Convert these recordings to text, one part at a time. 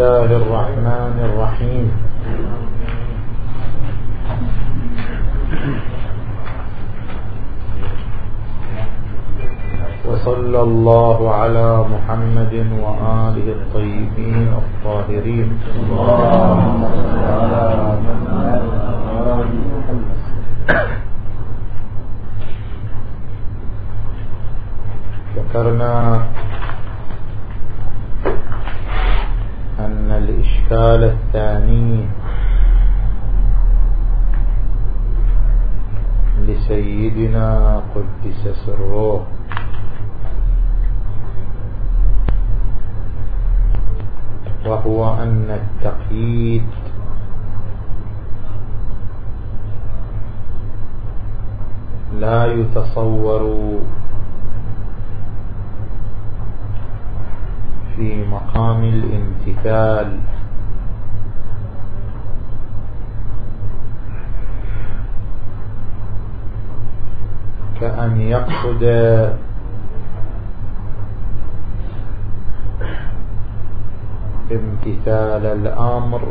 الله الرحمن الرحيم وصلى الله على محمد وآله الطيبين الطاهرين ذكرنا أن الإشكال الثاني لسيدنا قدس سره وهو أن التقييد لا يتصور في مقام الامتثال. كأن يقصد امتثال الأمر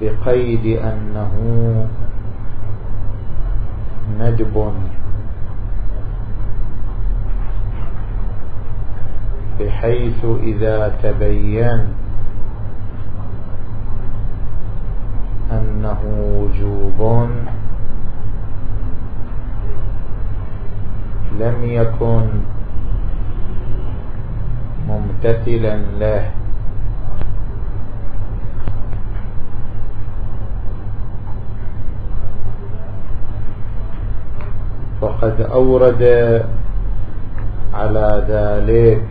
بقيد أنه ندب بحيث إذا تبين أنه وجوب لم يكن ممتثلا له. فقد أورد على ذلك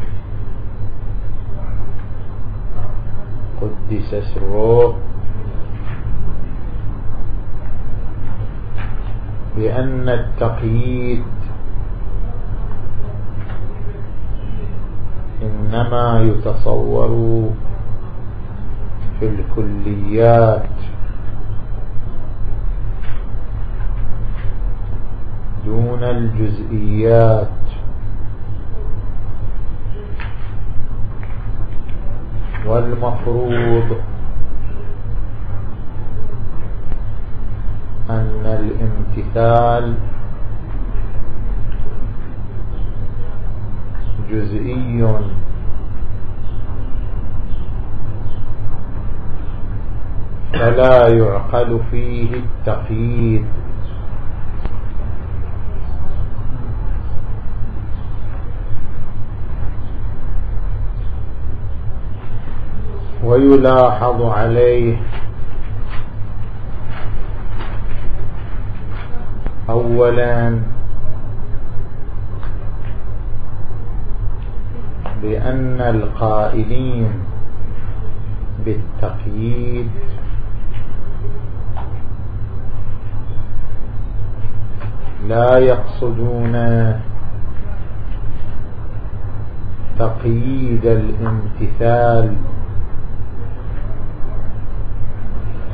قدس سره بأن التقييد يتصور في الكليات. دون الجزئيات. والمفروض أن الامتثال جزئي. فلا يعقل فيه التقييد. ويلاحظ عليه أولا بأن القائلين بالتقييد لا يقصدون تقييد الامتثال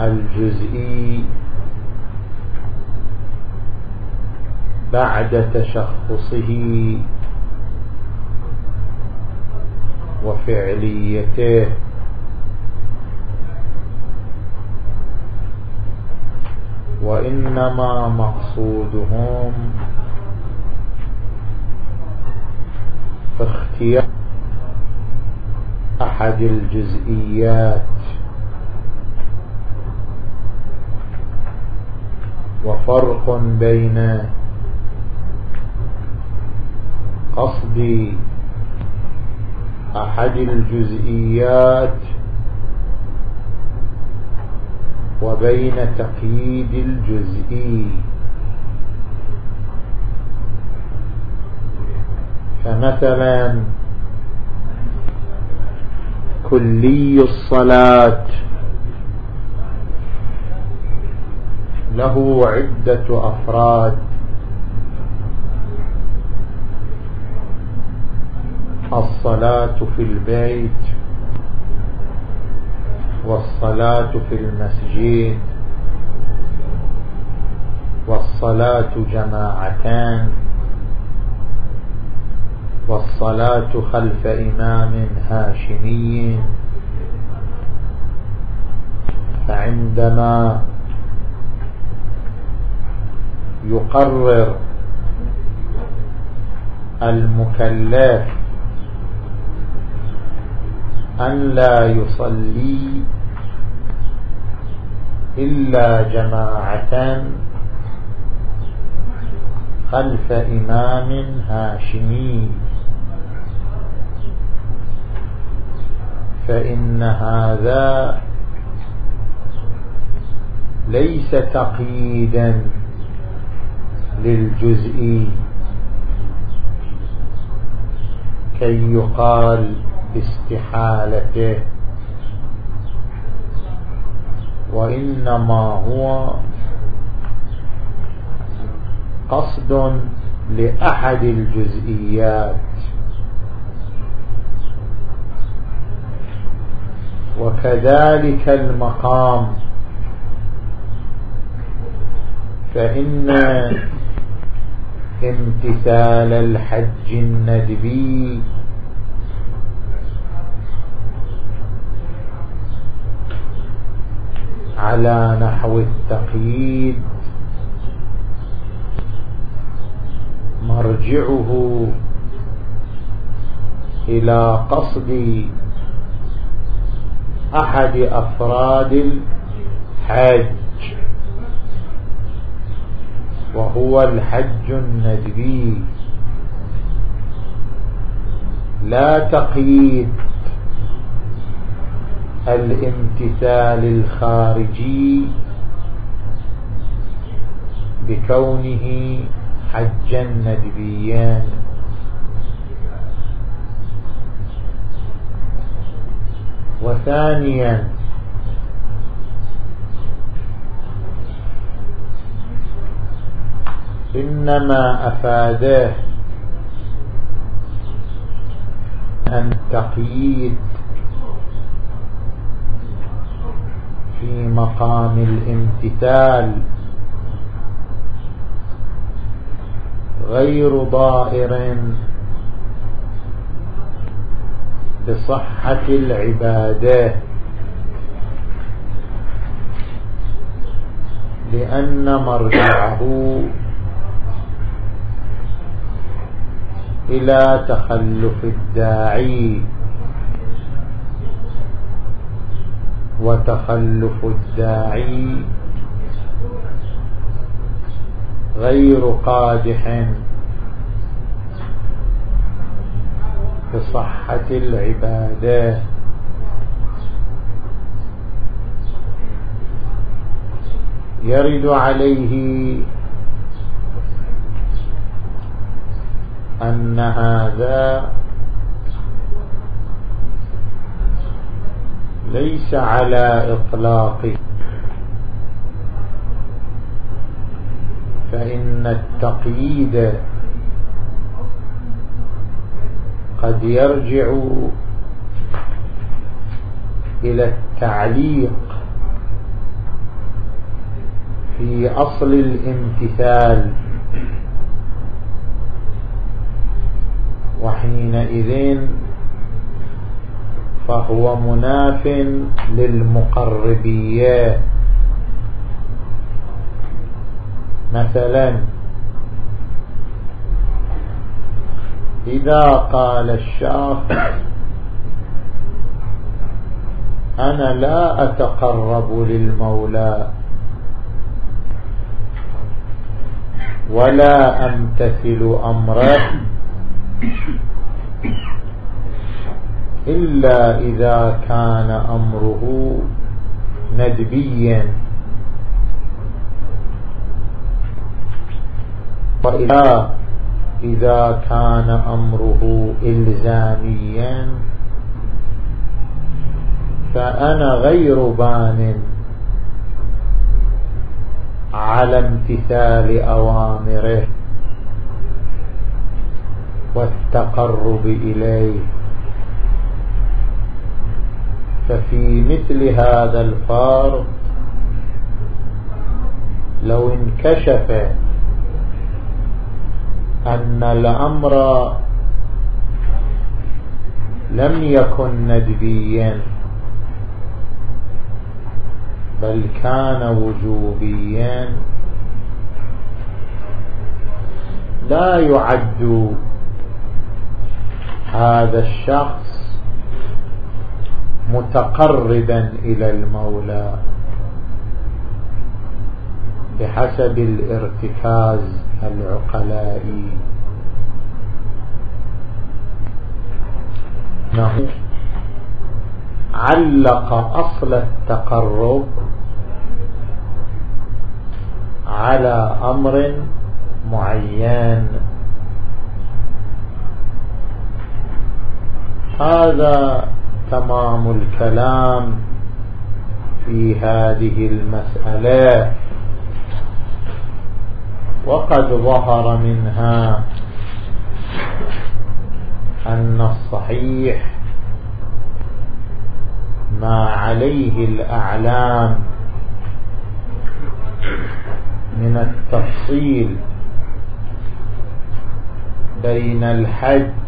الجزئي بعد تشخصه وفعليته. وإنما مقصودهم اختيار أحد الجزئيات وفرق بين قصد أحد الجزئيات وبين تقييد الجزئي. فمثلا كلي الصلاة. له عدة أفراد. الصلاة في البيت. والصلاة في المسجد والصلاة جماعتان والصلاة خلف إمام هاشمي فعندما يقرر المكلف أن لا يصلي إلا جماعة خلف إمام هاشمي. فإن هذا ليس تقييدا للجزئي كي يقال باستحالته. وإنما هو قصد لأحد الجزئيات. وكذلك المقام. فإن امتثال الحج الندبي على نحو التقييد. مرجعه إلى قصد أحد أفراد الحج وهو الحج الندبي. لا تقييد. الامتثال الخارجي بكونه حجا ندبيا. وثانيا إنما أفاده أن تقييد في مقام الامتثال. غير ضائر بصحة العبادة. لأن مرجعه إلى تخلف الداعي. وتخلف الداعي غير قادح بصحة العبادة. يرد عليه أن هذا ليس على إطلاقه فإن التقييد قد يرجع إلى التعليق في أصل الامتثال. وحينئذ فهو مناف للمقربية مثلا إذا قال الشخص أنا لا أتقرب للمولى ولا أمتثل أمره. إلا إذا كان أمره ندبيا. وإذا إذا كان أمره إلزاميا فأنا غير بان على امتثال أوامره والتقرب إليه. ففي مثل هذا الفرض لو انكشف أن الأمر لم يكن ندبيا بل كان وجوبيا لا يعد هذا الشخص متقربا إلى المولى بحسب الارتكاز العقلائي. انه علق أصل التقرب على أمر معين. هذا تمام الكلام في هذه المسألة. وقد ظهر منها أن الصحيح ما عليه الأعلام من التفصيل بين الحج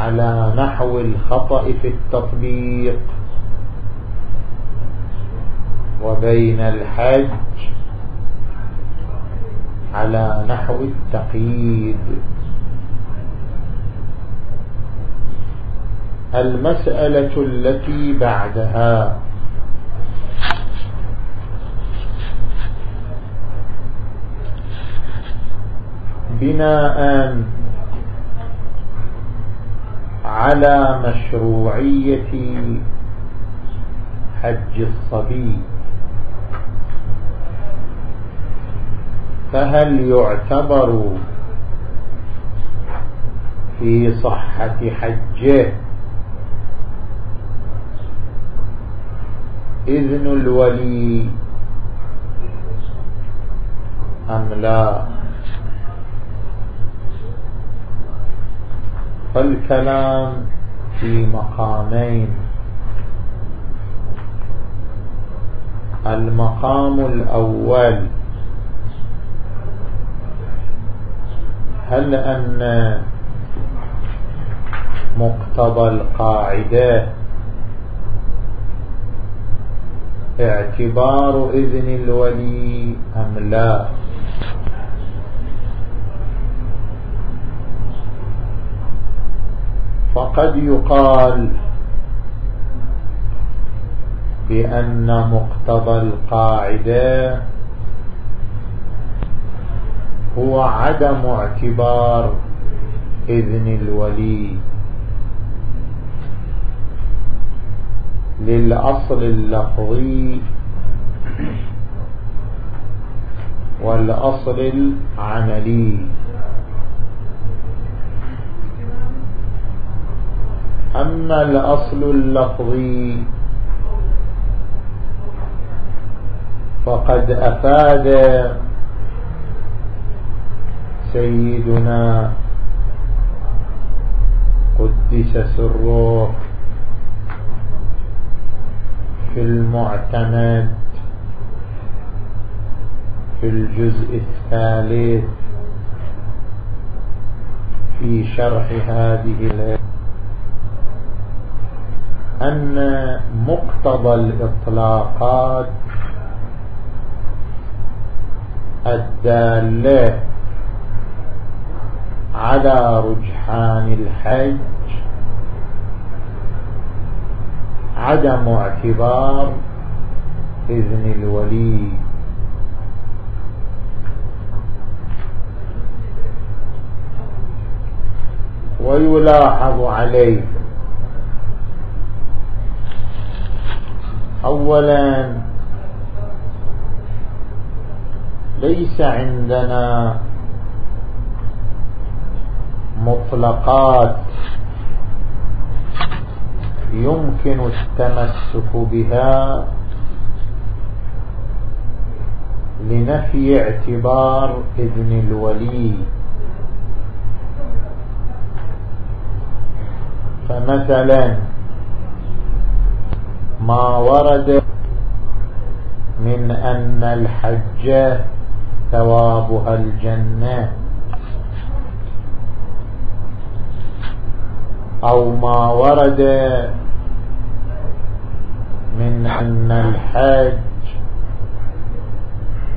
على نحو الخطأ في التطبيق. وبين الحج على نحو التقييد. المسألة التي بعدها. بناء على مشروعية حج الصبي. فهل يعتبر في صحة حجه إذن الولي أم لا؟ فالكلام في مقامين. المقام الأول. هل أن مقتضى القاعدة اعتبار إذن الولي أم لا؟ فقد يقال بأن مقتضى القاعدة هو عدم اعتبار إذن الولي للأصل اللفظي والأصل العملي. أما الأصل اللفظي فقد أفاد سيدنا قدس سره في المعتمد في الجزء الثالث في شرح هذه الآية. أن مقتضى الإطلاقات الدالة على رجحان الحج عدم اعتبار إذن الولي. ويلاحظ عليه أولا ليس عندنا مطلقات يمكن التمسك بها لنفي اعتبار إذن الولي. فمثلا ما ورد من أن الحج ثوابها الجنة أو ما ورد من أن الحج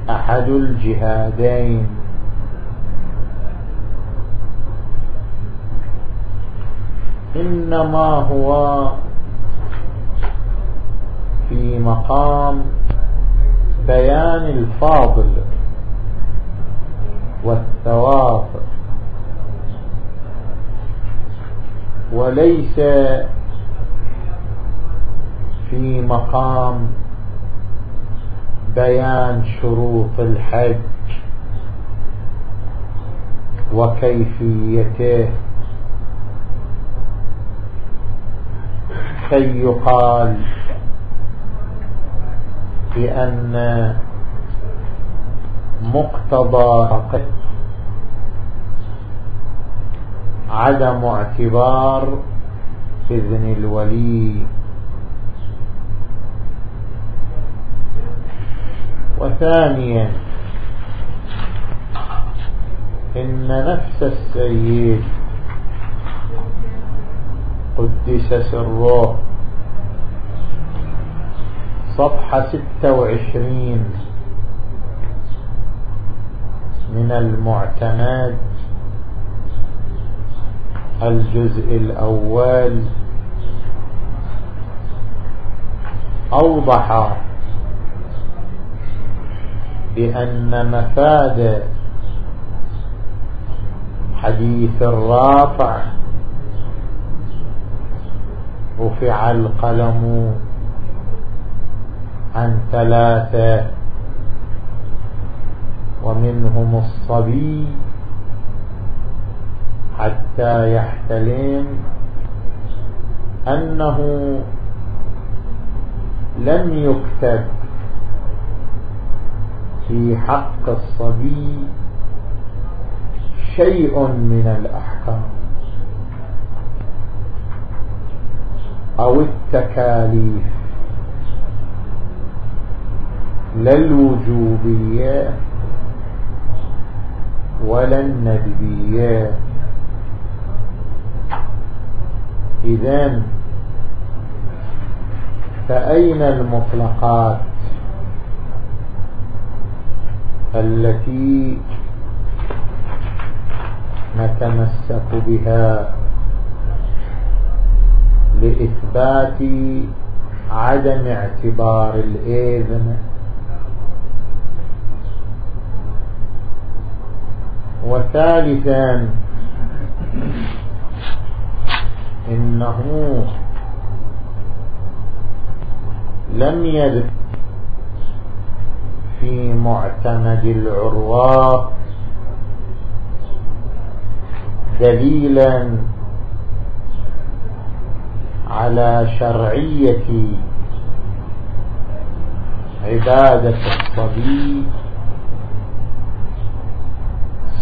أحد الجهادين. إنما هو في مقام بيان الفاضل والثواب وليس في مقام بيان شروط الحج وكيفيته كي يقال بأن مقتضى عدم اعتبار إذن الولي وثانيا إن نفس السيد قدس سره صفحة ستة وعشرين. من المعتمد الجزء الأول. أوضح بأن مفاد حديث الرافع رفع القلم عن ثلاثة. ومنهم الصبي حتى يحتلم أنه لم يكتب في حق الصبي شيء من الأحكام أو التكاليف. لا الوجوبية ولا الندبية. إذن فأين المطلقات التي نتمسك بها لإثبات عدم اعتبار الإذن؟ وثالثا إنه لم يذكر في معتمد العروة دليلا على شرعية عبادة الصبي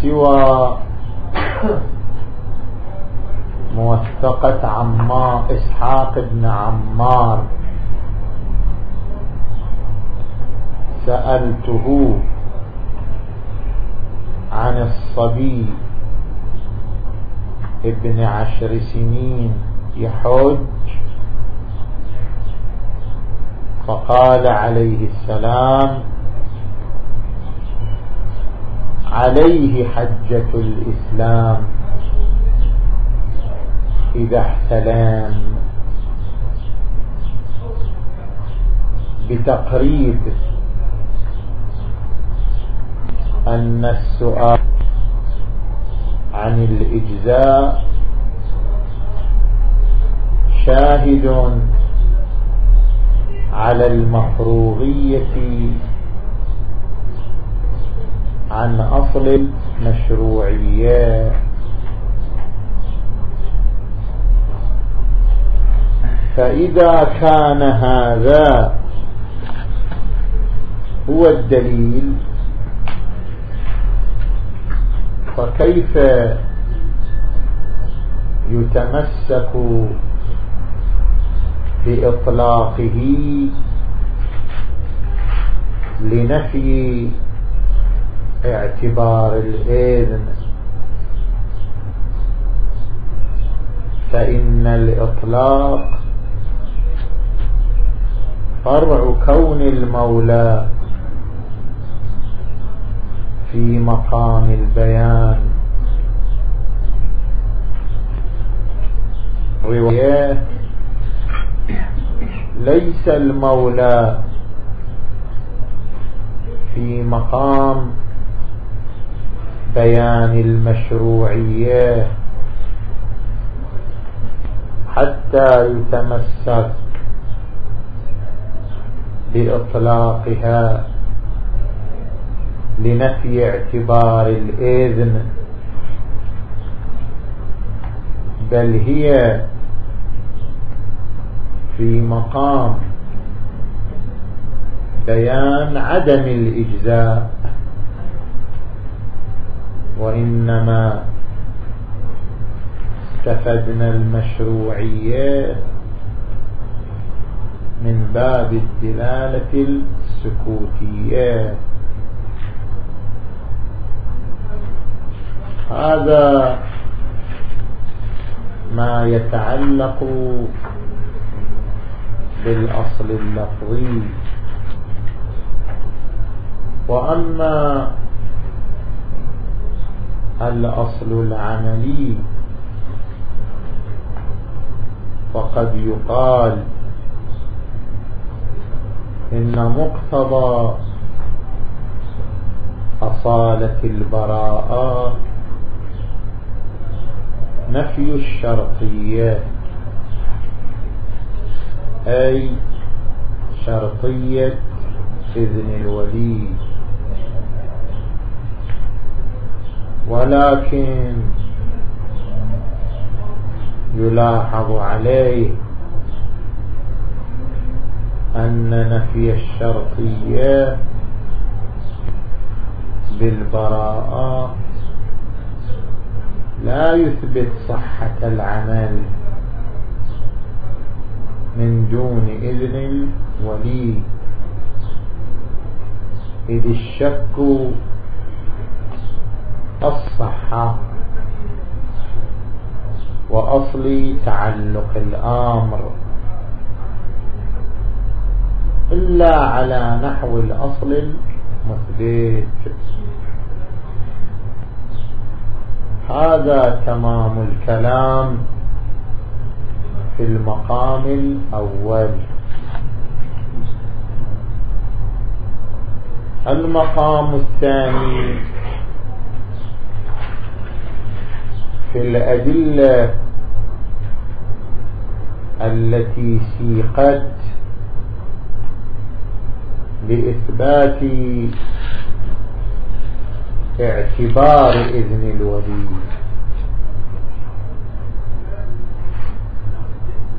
سوى موثقة عمار إسحاق بن عمار. سألته عن الصبي ابن عشر سنين يحج فقال عليه السلام عليه حجة الإسلام. إذا احتلام. بتقريب أن السؤال عن الإجزاء شاهد على المفروغية عن أصل المشروعية فإذا كان هذا هو الدليل فكيف يتمسك بإطلاقه لنفي اعتبار الإذن فإن الإطلاق فرع كون المولى في مقام البيان. رواية ليس المولى في مقام بيان المشروعية. حتى يتمسك بإطلاقها لنفي اعتبار الإذن. بل هي في مقام بيان عدم الإجزاء. وإنما استفدنا المشروعية من باب الدلالة السكوتية هذا ما يتعلق بالأصل اللفظي. وأما الأصل العملي. فقد يقال إن مقتضى أصالة البراءة نفي الشرطية أي شرطية إذن الولي ولكن يلاحظ عليه أن نفي الشرطية بالبراءة لا يثبت صحة العمل من دون إذن الولي. إذ الشك الصحة وأصل تعلق الأمر. إلا على نحو الأصل المثبت. هذا تمام الكلام في المقام الأول. المقام الثاني. في الأدلة التي سيقت لإثبات اعتبار إذن الولي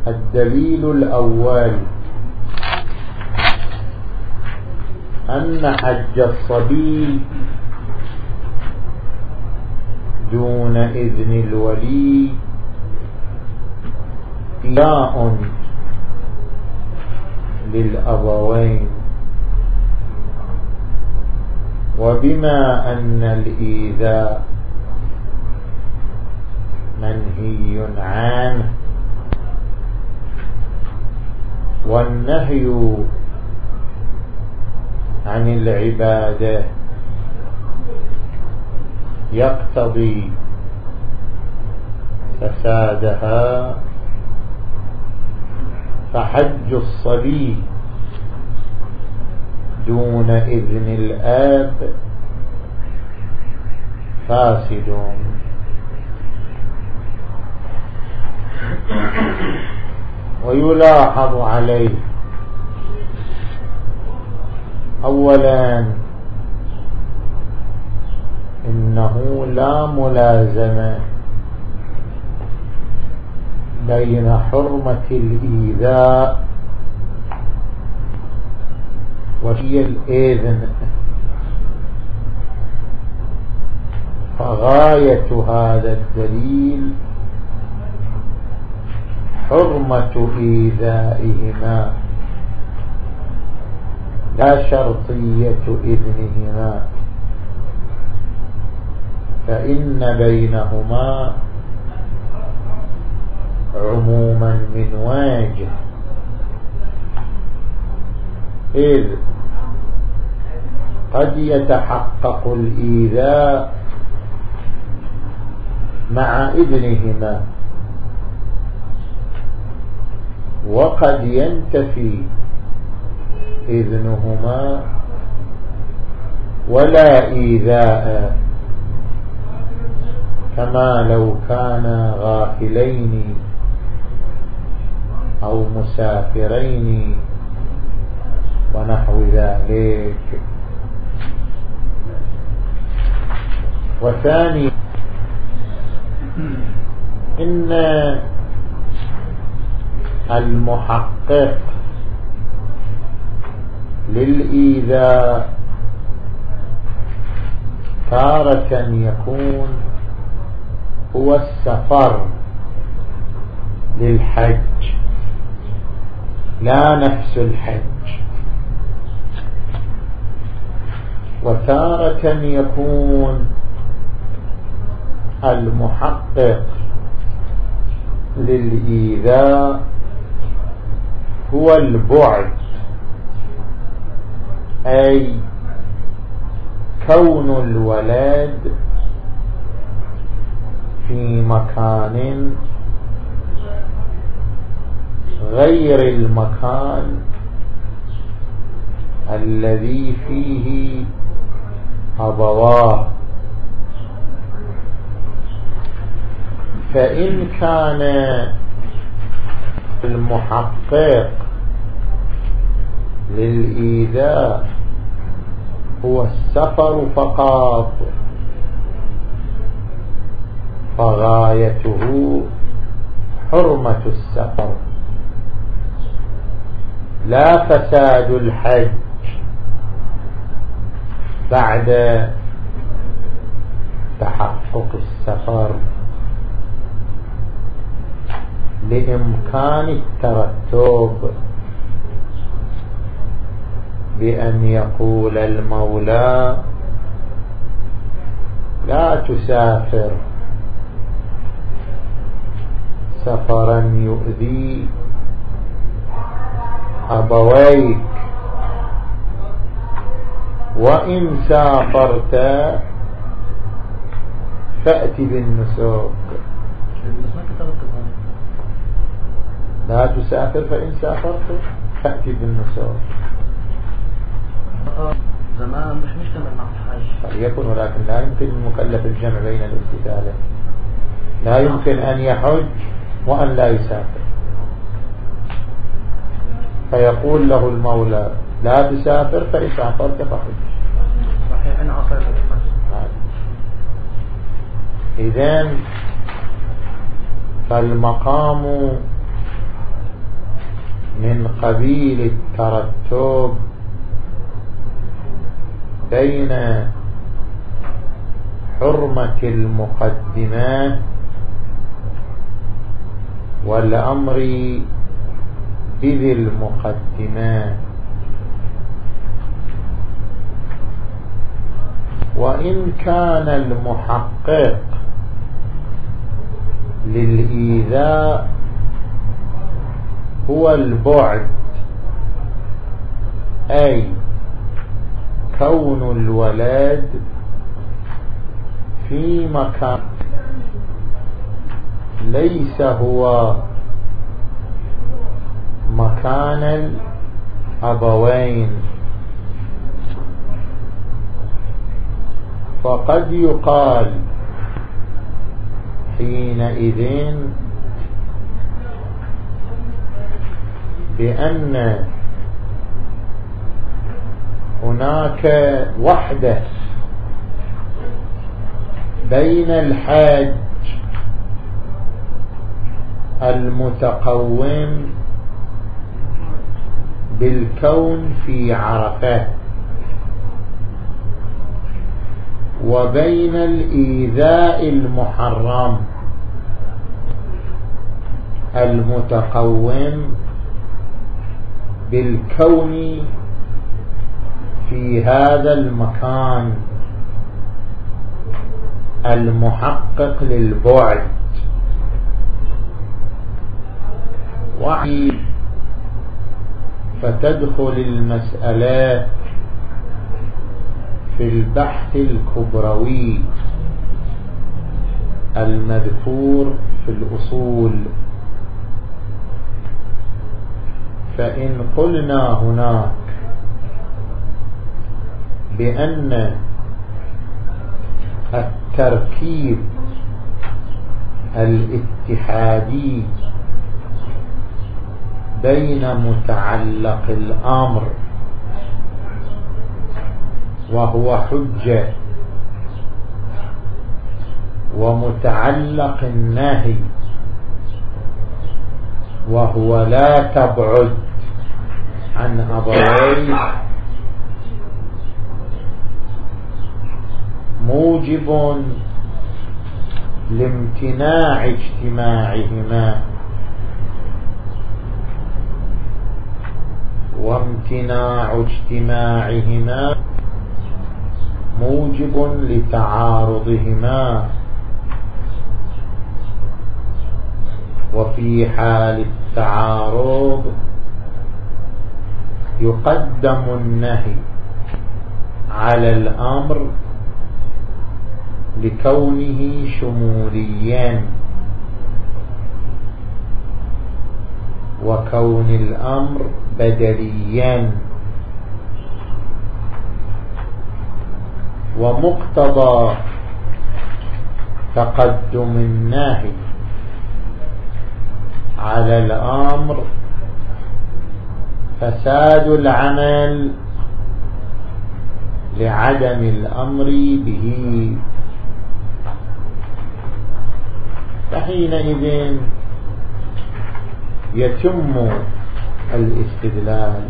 الدليل الأول أن حج الصبي دون إذن الولي إياء للأبوين وبما أن الإيذاء منهي عنه. والنهي عن العبادة. يقتضي فسادها. فحج الصبي دون إذن الآب فاسد. ويلاحظ عليه أولا إنه لا ملازمة. بين حرمة الإيذاء وهي الإذن. فغاية هذا الدليل حرمة إيذائهما لا شرطية إذنهما. فإن بينهما عموما من واجه إذ قد يتحقق الإيذاء مع ابنهما وقد ينتفي إذنهما ولا إيذاء كما لو كانا غافلين أو مسافرين ونحو ذلك. وثاني إن المحقق للإيذاء تارة يكون هو السفر للحج. لا نفس الحج. وتارة يكون المحقق للإيذاء هو البعد. أي كون الولد في مكان غير المكان الذي فيه أبواه. فإن كان المحقق للإيذاء هو السفر فقط. فغايته حرمة السفر. لا فساد الحج بعد تحقق السفر بإمكان الترتب بأن يقول المولى لا تسافر. سفرا يؤذي أبويك وإن سافرت فأت بالنسوك لا تسافر فإن سافرت فأتي بالنسوك زمان مش مشتمل مع الحج فليكن ولكن لا يمكن المكلف الجمع بين الاستدالة. لا يمكن أن يحج وأن لا يسافر. فيقول له المولى لا تسافر فإن سافرت فحج صحيح إذن فالمقام من قبيل الترتب بين حرمة المقدمات والأمر بذي المقدمات. وإن كان المحقق للإيذاء هو البعد أي كون الولد في مكان ليس هو مكان الأبوين. فقد يقال حينئذ بأن هناك وحدة بين الحاج المتقوم بالكون في عرفات وبين الإيذاء المحرم. المتقوم بالكون في هذا المكان. المحقق للبعد. وعي فتدخل المسألة في البحث الكبروي المذكور في الأصول. فإن قلنا هناك بأن التركيب الاتحادي بين متعلق الأمر وهو حجة ومتعلق النهي وهو لا تبعد عن أبويه. موجب لامتناع اجتماعهما. وامتناع اجتماعهما موجب لتعارضهما. وفي حال التعارض يقدم النهي على الأمر لكونه شموليا وكون الأمر بدليا ومقتضى تقدم الناهي على الأمر فساد العمل لعدم الأمر به. فحينئذ يتم الاستدلال.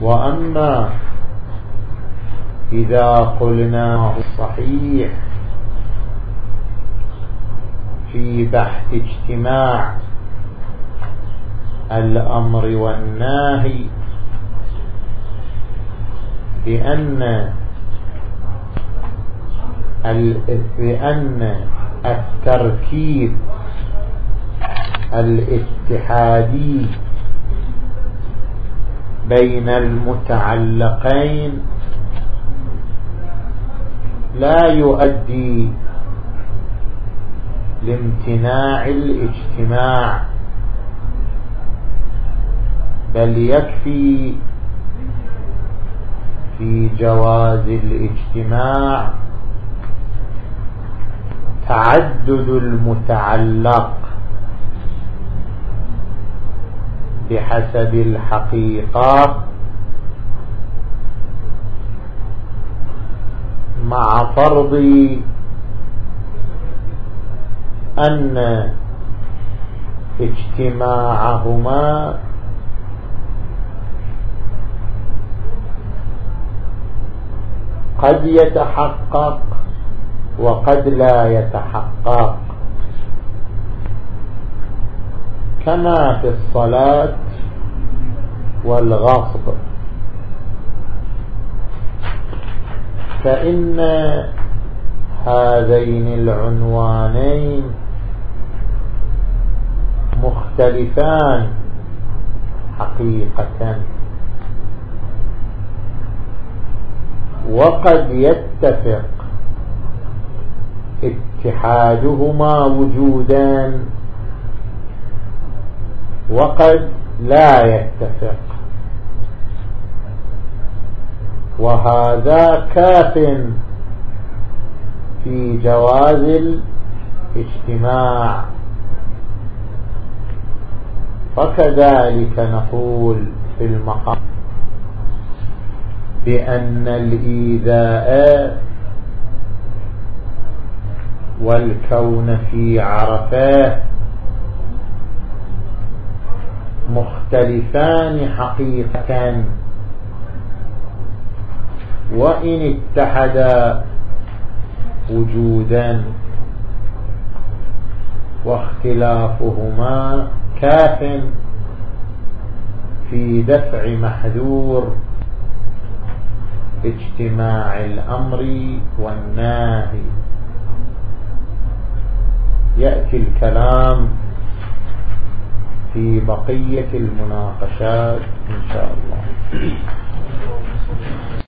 وأما إذا قلنا صحيح في بحث اجتماع الأمر والناهي بأن بأن التركيب الاتحادي بين المتعلقين لا يؤدي لامتناع الاجتماع بل يكفي في جواز الاجتماع تعدد المتعلق. بحسب الحقيقة مع فرض أن اجتماعهما قد يتحقق وقد لا يتحقق. كما في الصلاة والغصب. فإن هذين العنوانين مختلفان حقيقة وقد يتفق اتحادهما وجودان وقد لا يتفق. وهذا كاف في جواز الاجتماع. وكذلك نقول في المقام بأن الإيذاء والكون في عرفات مختلفان حقيقة وإن اتحدا وجودا واختلافهما كاف في دفع محذور اجتماع الأمر والناهي. يأتي الكلام في بقية المناقشات إن شاء الله.